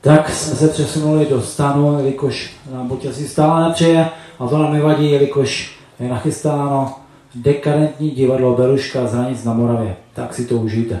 Tak jsme se přesunuli do stanu, jelikož nám asi stále nepřeje, a to nám nevadí, jelikož je nachystáno dekadentní divadlo Beruška z hranic na Moravě. Tak si to užijte.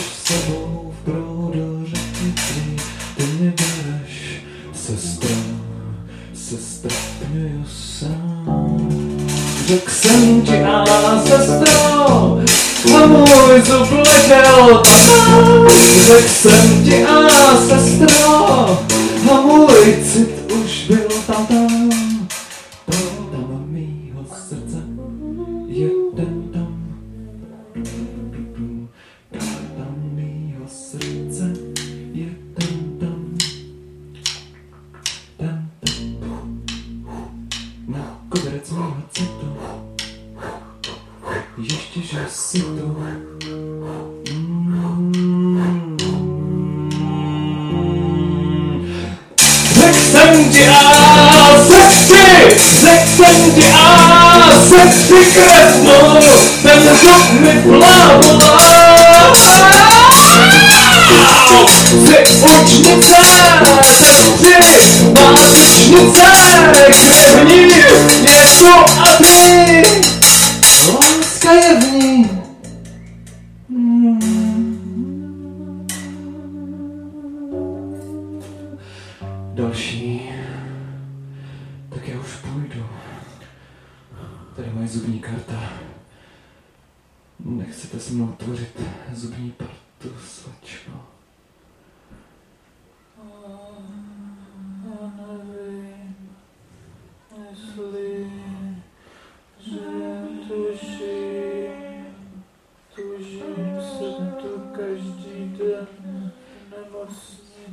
letěl tam. Řekl jsem ti a sestro, a můj ještě, že si to Řekl jsem ti a sestry, řekl jsem ti a sestry kresnu, ten zub mi plavla. Jsi učnice, válečnice, krevní, tu je v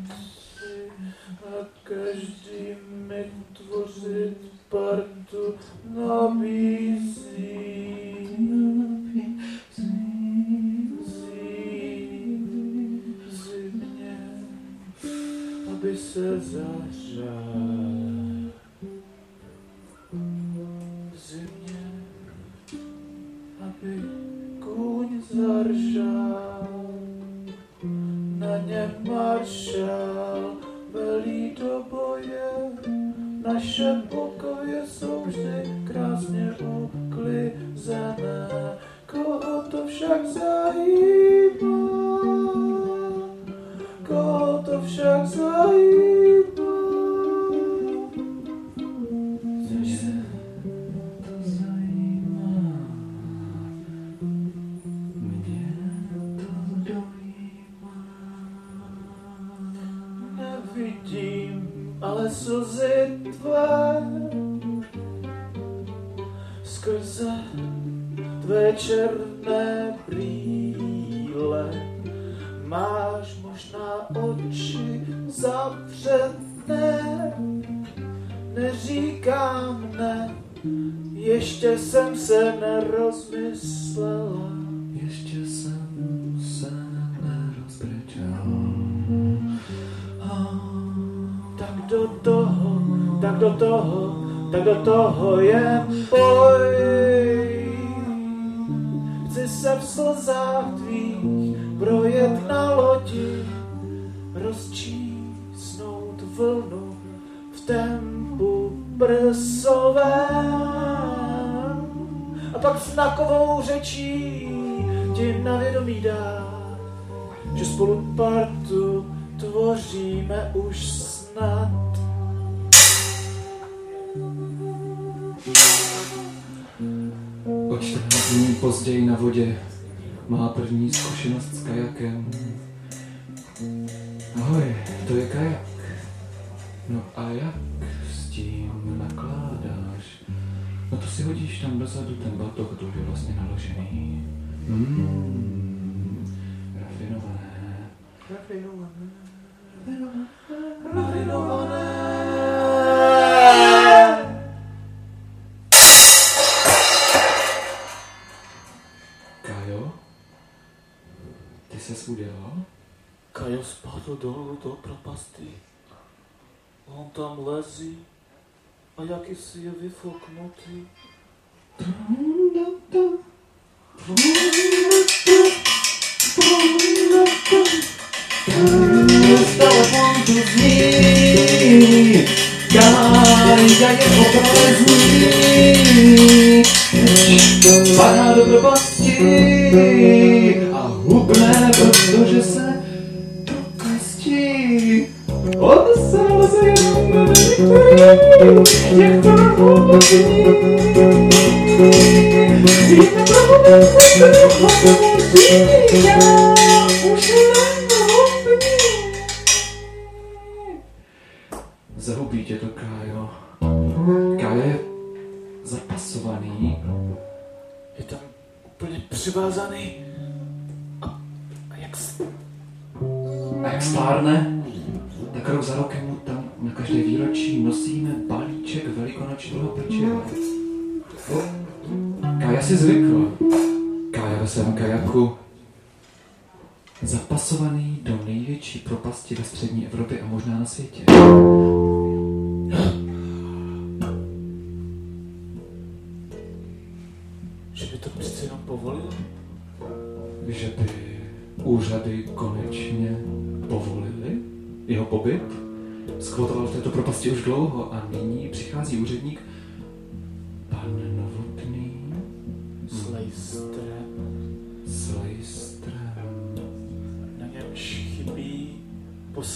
a každý mi tvořit partu nabízí. Aby se zařál. Naše pokoje jsou vždy krásně uklizené, koho to však zajímá, koho to však zajímá. Tvé černé brýle máš možná oči zavřené neříkám ne, ještě jsem se nerozmyslela. Ještě jsem se nerozbrečel. Tak do toho, tak do toho, tak do toho jen poj. Se v slzách tvých projet na lodi, rozčísnout vlnu v tempu prsovém. A pak znakovou řečí ti na vědomí dát, že spolu partu tvoříme už snad. 14 dní později na vodě má první zkušenost s kajakem. Ahoj, to je kajak. No a jak s tím nakládáš? No to si hodíš tam dozadu ten batoh, to už je vlastně naložený. Mm, rafinované. Kájo? Spadl dolů do propasti. On tam lezí a jakýsi je vyfoknutý. Telefon tu zní, Kája je oprezný, padá do propasti a hubne, protože se propastí. On se lze jenom na některých těchto hubní. Víme problém, který hovoří, já už propasti ve střední Evropě a možná na světě. Že by to přece jenom povolil? Že by úřady konečně povolili jeho pobyt. Skvotoval v této propasti už dlouho a nyní přichází úředník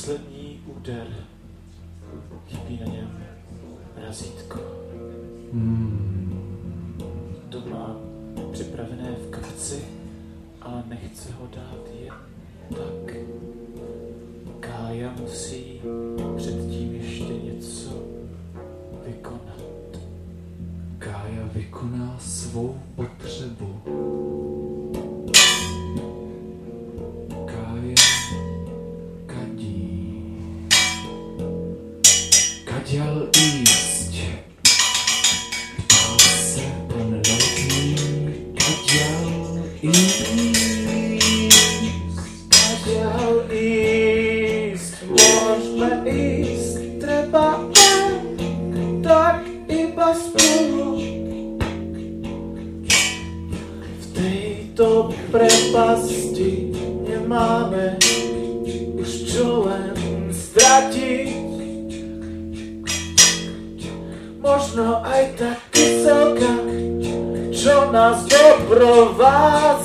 poslední úder. Chybí na něm razítko. Hmm. To má připravené v kapci, ale nechce ho dát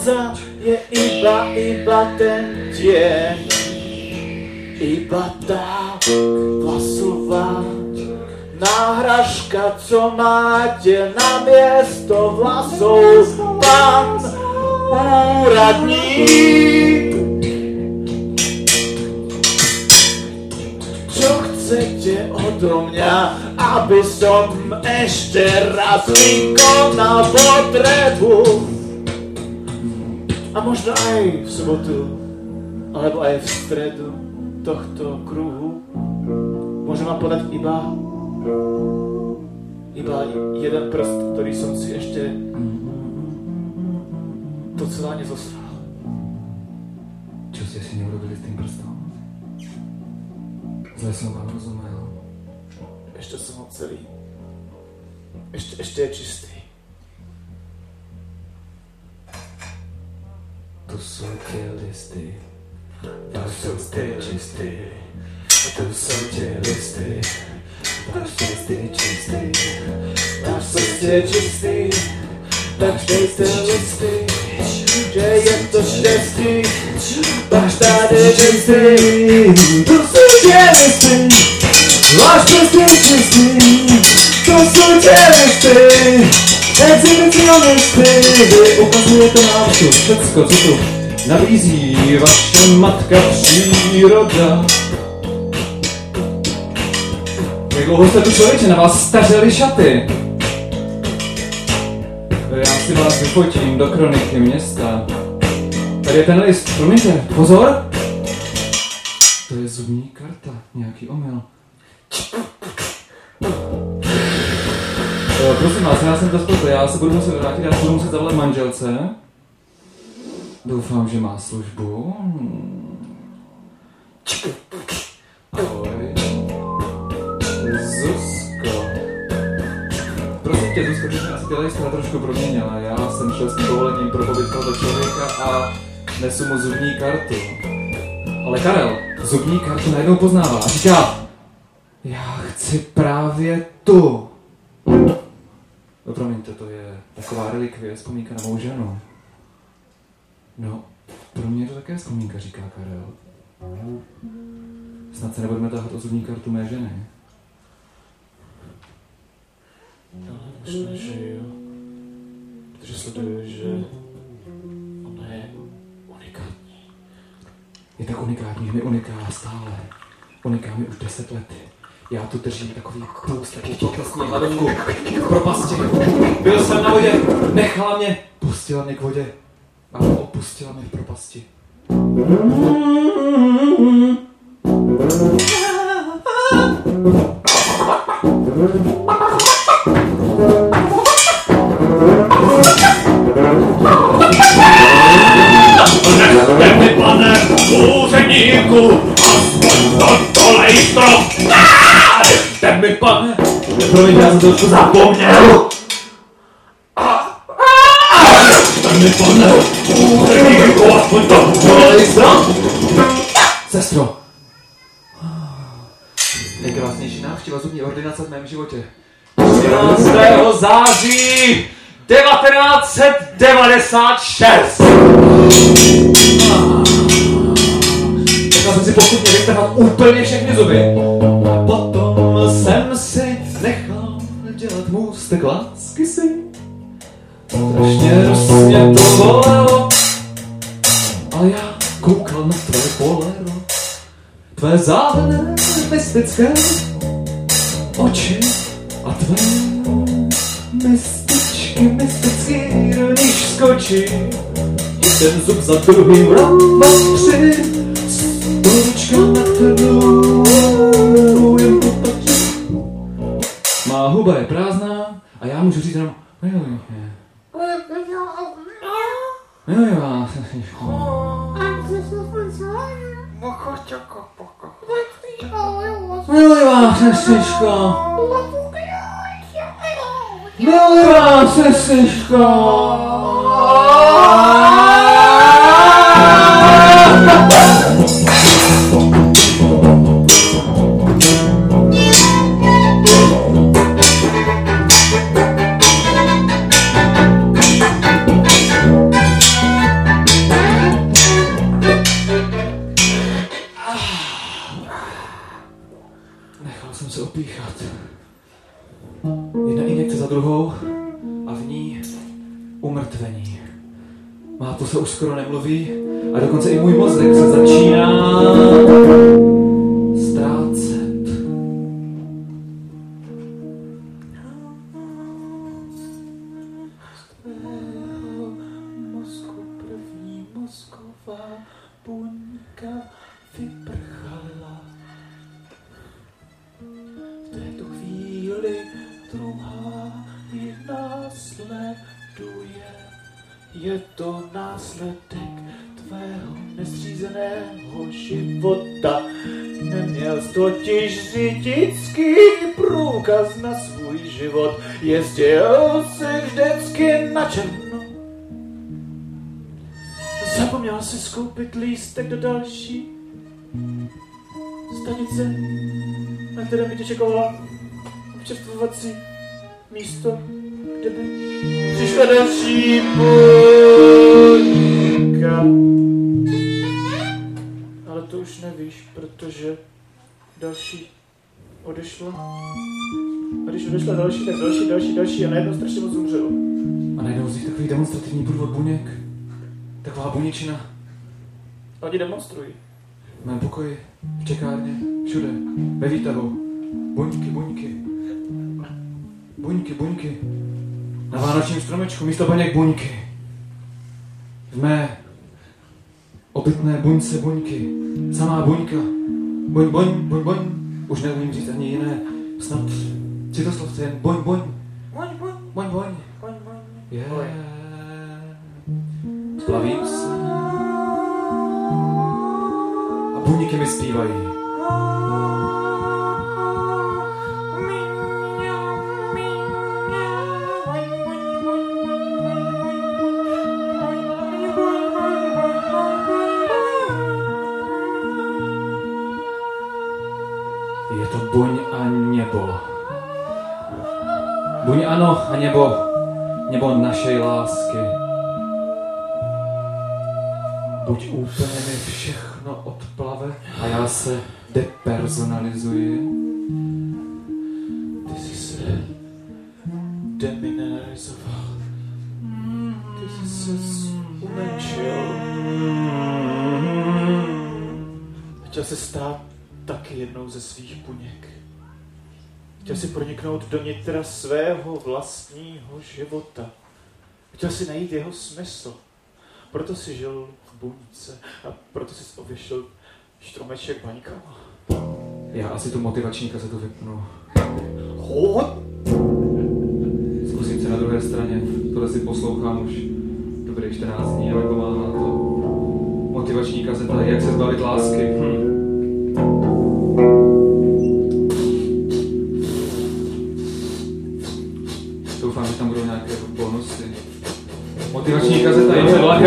doprovádza, je iba, iba ten deň. Iba tá vlasová náhražka, co máte na miesto vlasov, pán úradník. Čo chcete odo mňa, aby som ešte raz vykonal potrebu? A možno aj v sobotu, alebo aj v stredu tohto kruhu môžem vám podať iba iba jeden prst, ktorý som si ešte docela nezosral. Čo ste si neurobili s tým prstom? Zle som vám rozumel. Ešte som ho celý. Ešte, ešte je čistý. Tu sú tie listy. To sú tie čistý. Tu sú tie listy. Váš listy čistý. Náš srdce je čistý. Tak dejte listy. Že je to štěstí. Váš tady čistý. Tu sú tie listy, váš prst je čistý. To sú tie listy, exhibicionisty. Vy ukazujete nám tu všecko, co tu nabízí vaše matka příroda. Jak dlouho jste tu člověče, na vás stařely šaty. Já si vás vyfotím do kroniky města. Tady je ten list, promiňte, pozor! To je zubní karta, nějaký omyl. Jo, prosím vás, já jsem to já se budu muset vrátit, já se budu muset zavolat manželce. Doufám, že má službu. Ahoj. Zuzko. Prosím tě, Zuzko, ty jsi asi ty lejstra trošku proměnila. Já jsem šel s tím pro pobyt tohoto člověka a nesu mu zubní kartu. Ale Karel zubní kartu najednou poznává a říká, já chci právě tu. No promiňte, to je taková relikvie, vzpomínka na mou ženu. No, pro mě je to také vzpomínka, říká Karel. Snad se nebudeme tahat o zubní kartu mé ženy. Ale možná, že jo. Protože sleduju, že ona je unikátní. Je tak unikátní, že mi uniká stále. Uniká mi už deset let. Já tu držím takový půst, takovou poklesní hladovku. V propasti. Byl jsem na vodě, nechala mě, pustila mě k vodě. A opustila mě v propasti. Nechte mi, pane úředníku, aspoň toto lejstro! Nechte mi, pane, Promiň, já jsem to trošku zapomněl. nechte mi, pane úředníku, aspoň toto lejstro! Sestro. Nejkrásnější návštěva zubní ordinace v mém životě. 13. září 1996! Nechal jsem si postupně vytrhat úplně všechny zuby. A potom jsem si nechal dělat můstek lásky si. Strašně hrozně to bolelo. Ale já koukal na tvé polero. Tvé záhadné mystické oči a tvé mystičky mystický do skočí. Jeden zub za druhým, ram, dva, tři, huba je prázdná a já můžu říct jenom miluji. Miluji vás. Miluji vás, sestřičko. Miluji vás, sestřičko. Druhá ji následuje. Je to následek tvého nezřízeného života. Neměl jsi totiž řidičský průkaz na svůj život. Jezdil si vždycky na černo. Zapomněl si skoupit lístek do další stanice, na které by tě čekovala občerstvovací místo, kde by přišla další buňka. Ale to už nevíš, protože další odešla. A když odešla další, tak další, další, další a najednou strašně moc umřelo. A najednou z nich takový demonstrativní průvod buněk. Taková buněčina. Oni demonstrují. V mém pokoji, v čekárně, všude, ve výtahu. Buňky, buňky. Buňky, buňky. Na vánočním stromečku místo buněk buňky. V mé obytné buňce buňky. Samá buňka. Buň, buň, buň, buň. Už neumím říct ani jiné. Snad citoslovce jen buň, buň. Buň, buň, Buň, buň. buň, buň. Yeah. Splavím se. A buňky mi zpívají. Našej lásky. Buď úplně mi všechno odplave a já se depersonalizuji. Ty jsi se demineralizoval. Ty jsi se umenšil. Chtěl se stát taky jednou ze svých buněk. Chtěl si proniknout do nitra svého vlastního života. Chtěl si najít jeho smysl. Proto si žil v buňce a proto si ověšil štromeček baňkama. Já asi tu motivační kazetu vypnu. Hod! Zkusím se na druhé straně. Tohle si poslouchám už dobrých 14 dní a nepomáhá to. Motivační kazeta, jak se zbavit lásky. Hm.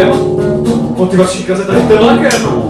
Vlakem. Motivační kazeta je před vlakem.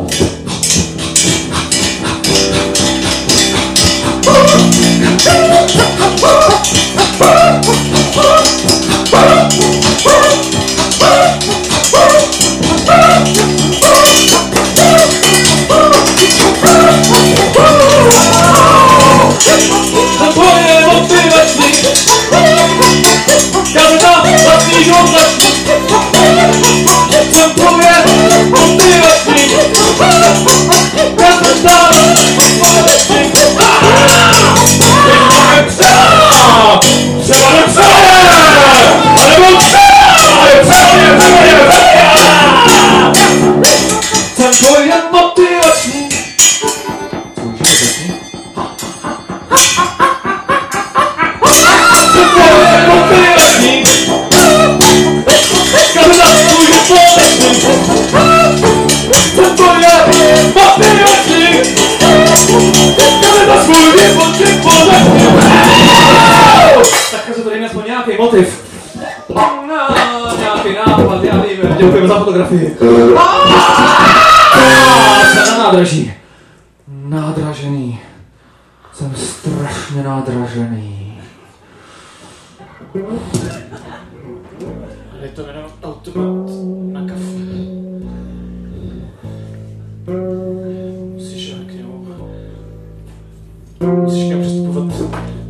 Fotografii. Jsem na nádraží. Nádražený. Jsem strašně nádražený. Je to jenom automat na kafe. Musíš k němu... Musíš k němu přistupovat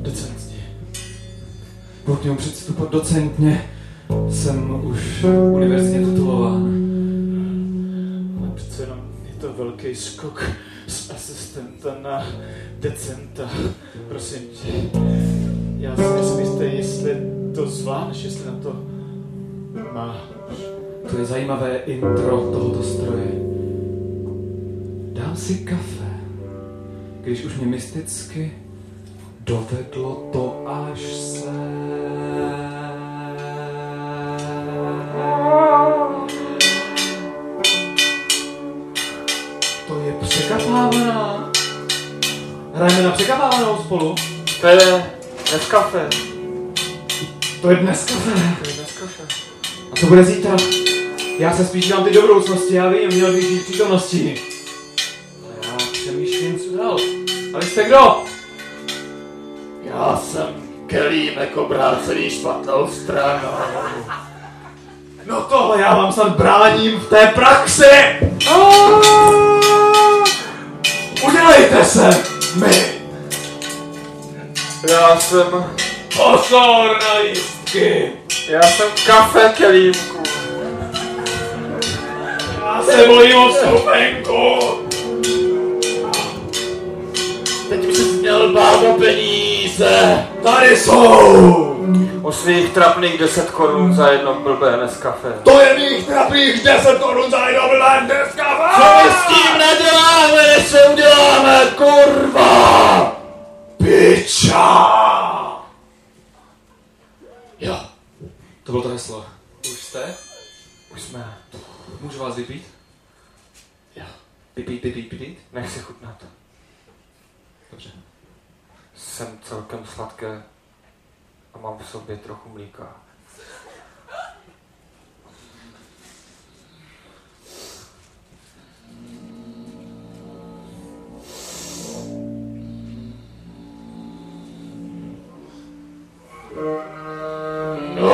decentně. Budu k němu předstupovat docentně. Jsem už univerzitně titulován. Ale přece jenom je to velký skok z asistenta na decenta. Prosím tě, já si nejsem jistý, jestli to zvládneš, jestli na to má. To je zajímavé intro tohoto stroje. Dám si kafe, když už mě mysticky dovedlo to až se. Překapávaná. Hrajeme na překapávanou spolu. To je dnes kafe. To je dnes kafe. To je dnes kafe. A to bude zítra. Já se spíš dám ty do budoucnosti, já vím, měl bych žít v přítomnosti. A já přemýšlím, co dál. Ale jste kdo? Já jsem kelímek obrácený špatnou stranou. No tohle já vám snad bráním v té praxi! Udělejte se! My! Já jsem... Pozor na lístky! Já jsem kafe kelímku. Já se bojím o vstupenku! Teď by si měl bát o peníze. Tady jsou! O svých trapných 10 korun za jedno blbé dnes kafe. To je mých trapných 10 korun za jedno blbé dneska! Co my s tím neděláme, než se uděláme, kurva! Piča! Jo, To bylo to heslo. Už jste? už jsme. Můžu vás vypít? Jo. Vypít, vypít, vypít? Nech si chutnat. Dobře. Jsem celkem sladké a mám v sobě trochu mlíka. Pálím.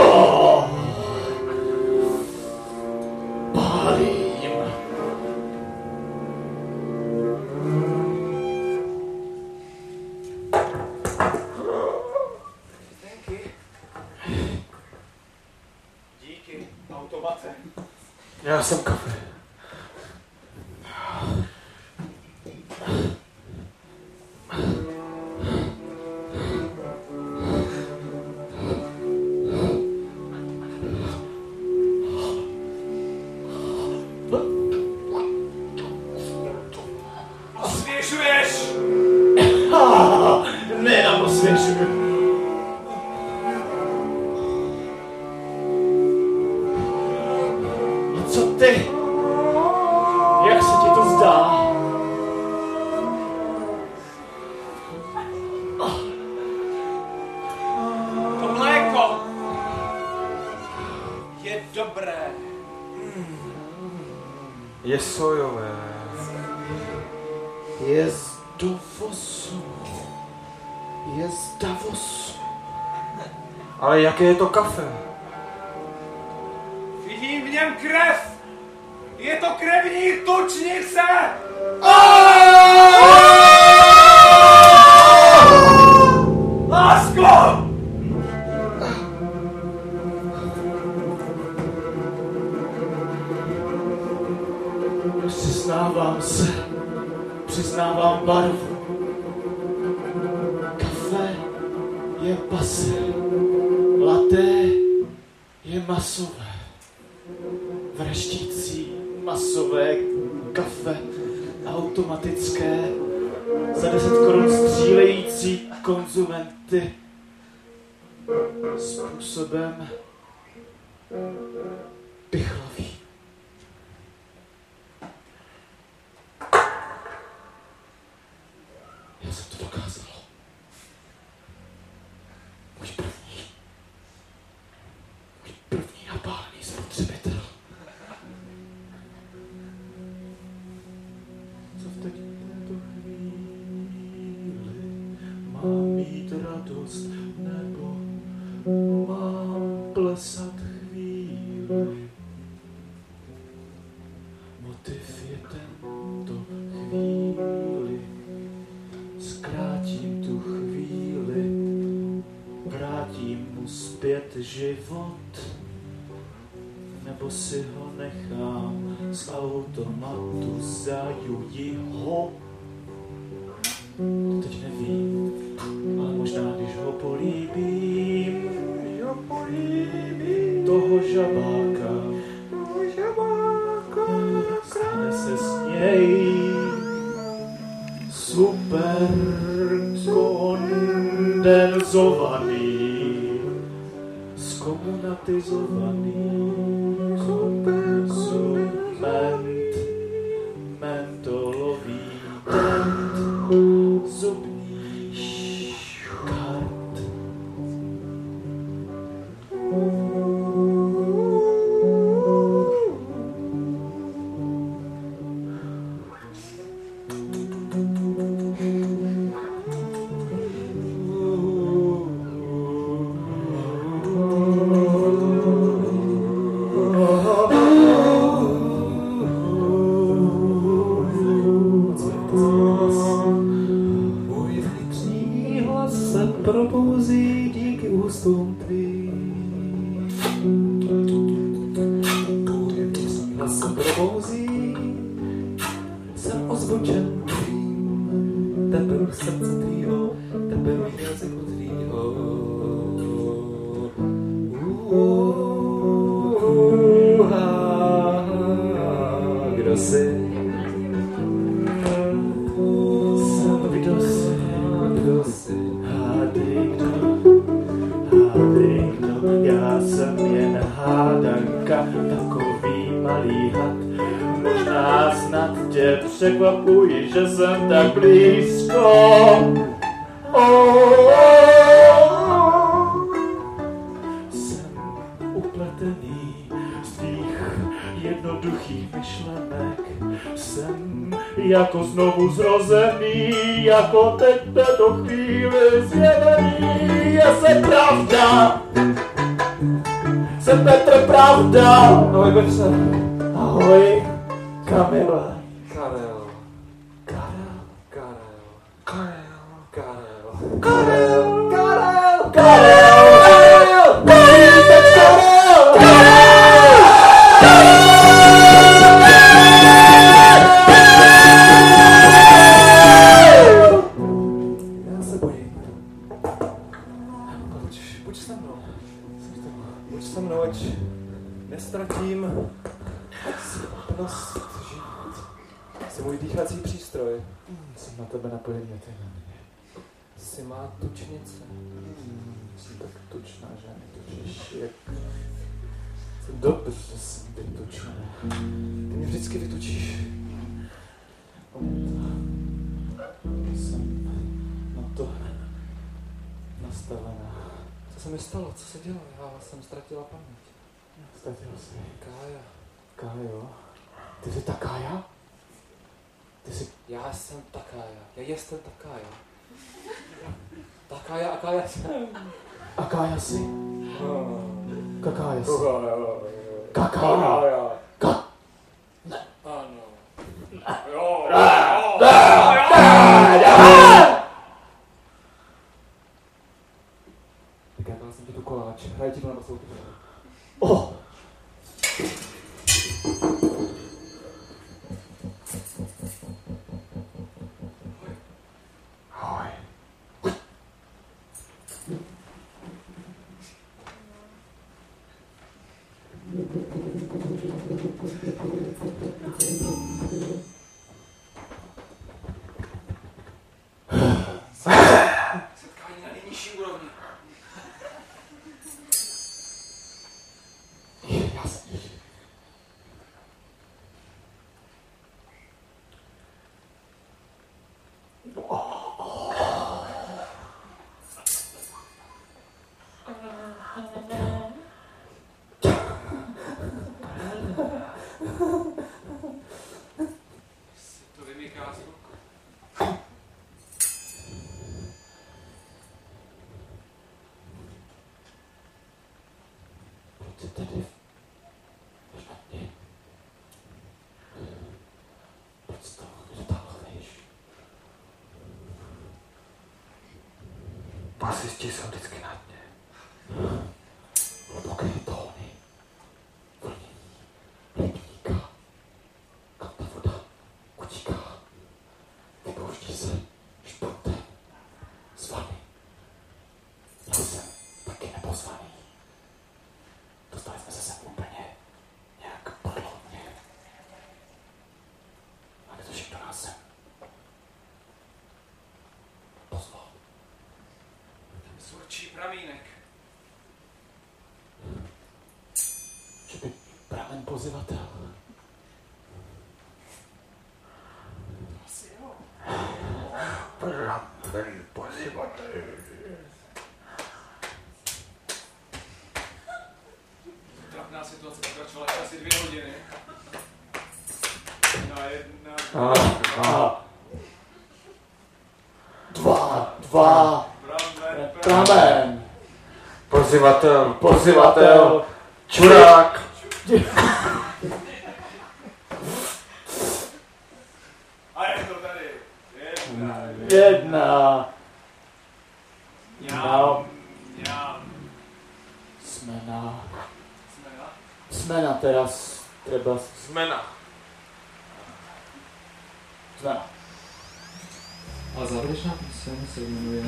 Davosu. Je z Davosu. Ale jaké je to kafe? Vidím v něm krev! Je to krevní tučnice! Lásko! Přiznávám se. Přiznávám barvu. Pase. Laté je masové. Vraždící masové kafe. Automatické. Za 10 korun střílející konzumenty. Způsobem malý had. Možná snad tě překvapuji, že jsem tak blízko. Oh, jsem upletený z tvých jednoduchých myšlenek. Jsem jako znovu zrozený, jako teď této chvíli zjevený. Je se pravda, jsem Petr Pravda. Ahoj Petře. Ahoj, Kamila. Jsi má tučnice. Jsi tak tučná, že mi tučíš jak... Jsem dobře, že jsem ty tučná. Ty mě vždycky vytučíš. Jsem na to nastavená. Co se mi stalo? Co se dělo? Já jsem ztratila paměť. Ztratil jsi. Kája. Kájo. Ty jsi ta Kája? Ty jsi... Já jsem takája. Já jestem takája. Takája a kája jsem. A Kája jsi? Kakája? Takája. Kakája. Tedy špatně. Proč to jsou vždycky na dně. Hluboké tóny. Vlnění. Rybníka. Kam ta voda utíká. Vypouští se špuntem. Zvaný. Já jsem taky nepozvaný. Dostali jsme se sem úplně nějak podlovně. Ale to všechno nás sem pozval. Surčí pramínek. Pramen pozivatel. Asi jo. Pramen pozivatel. Trapná situace pokračovala ještě asi dvě hodiny. Jedna, jedna, A, a. Dva, dva. pramen, Pramen. Pozivatel, Pozivatel. čurák. A je to tady. Jedna, Jedna. ňám, ňám. Jsme na... Jsme na? Jsme na teraz. Treba... Zmena. Jsme na... A závěrečná píseň se jmenuje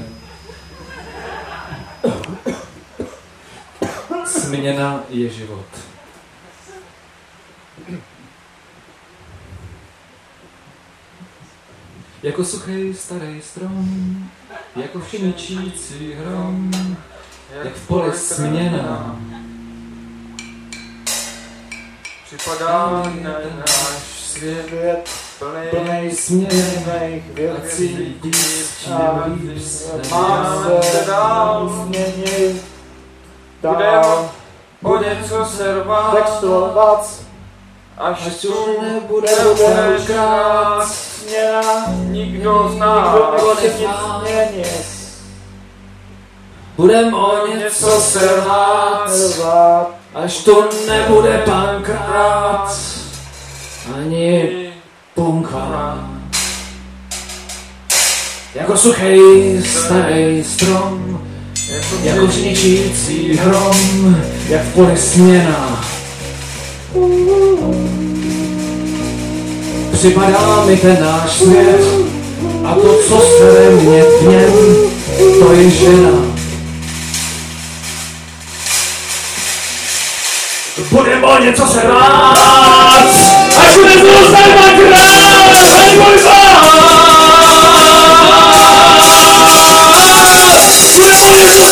Směna je život. Jako suchý starý strom, jako všeničící hrom, jak v poli směna. Připadá na náš svět plný směrných věcí. A líp se má se dál změnit. Dál o něco se rvát, textovat. až Až tu tu nebude nebude krát, nikdo z nás nechce nic. Budem o něco se rvát, až to nebude pankrát, ani punkrát. Jako suchý starý strom, jako žničící hrom, jak v poli směna. Připadá mi ten náš svět a to, co se ve mně v něm, to je žena. Budem o něco se rát, až bude zůstat můj se rát, až to nezůstane Bye.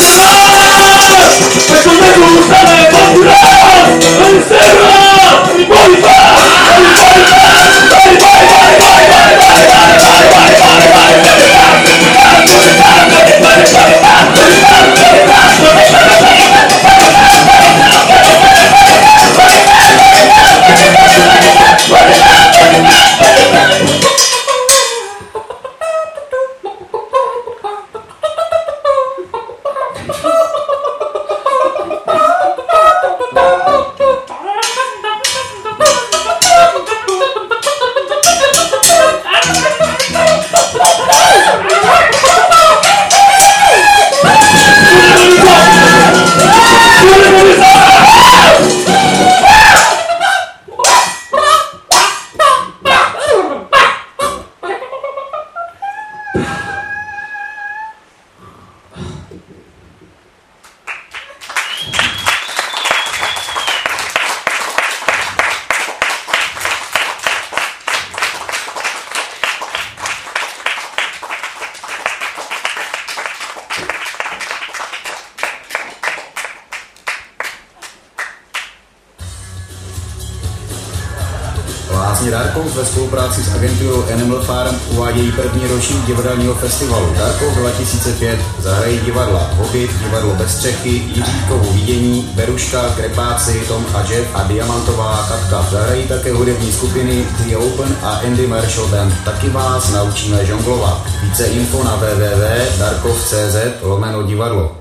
První ročník divadelního festivalu Darkov 2005. Zahrají divadla Hobbit, divadlo Bez střechy, Jiříkovu vidění, Beruška, Krepáci, Tom a Jeff a Diamantová Katka. Zahrají také hudební skupiny The Open a Andy Marshall Band. Taky vás naučíme žonglovat. Více info na www.darkov.cz lomeno divadlo.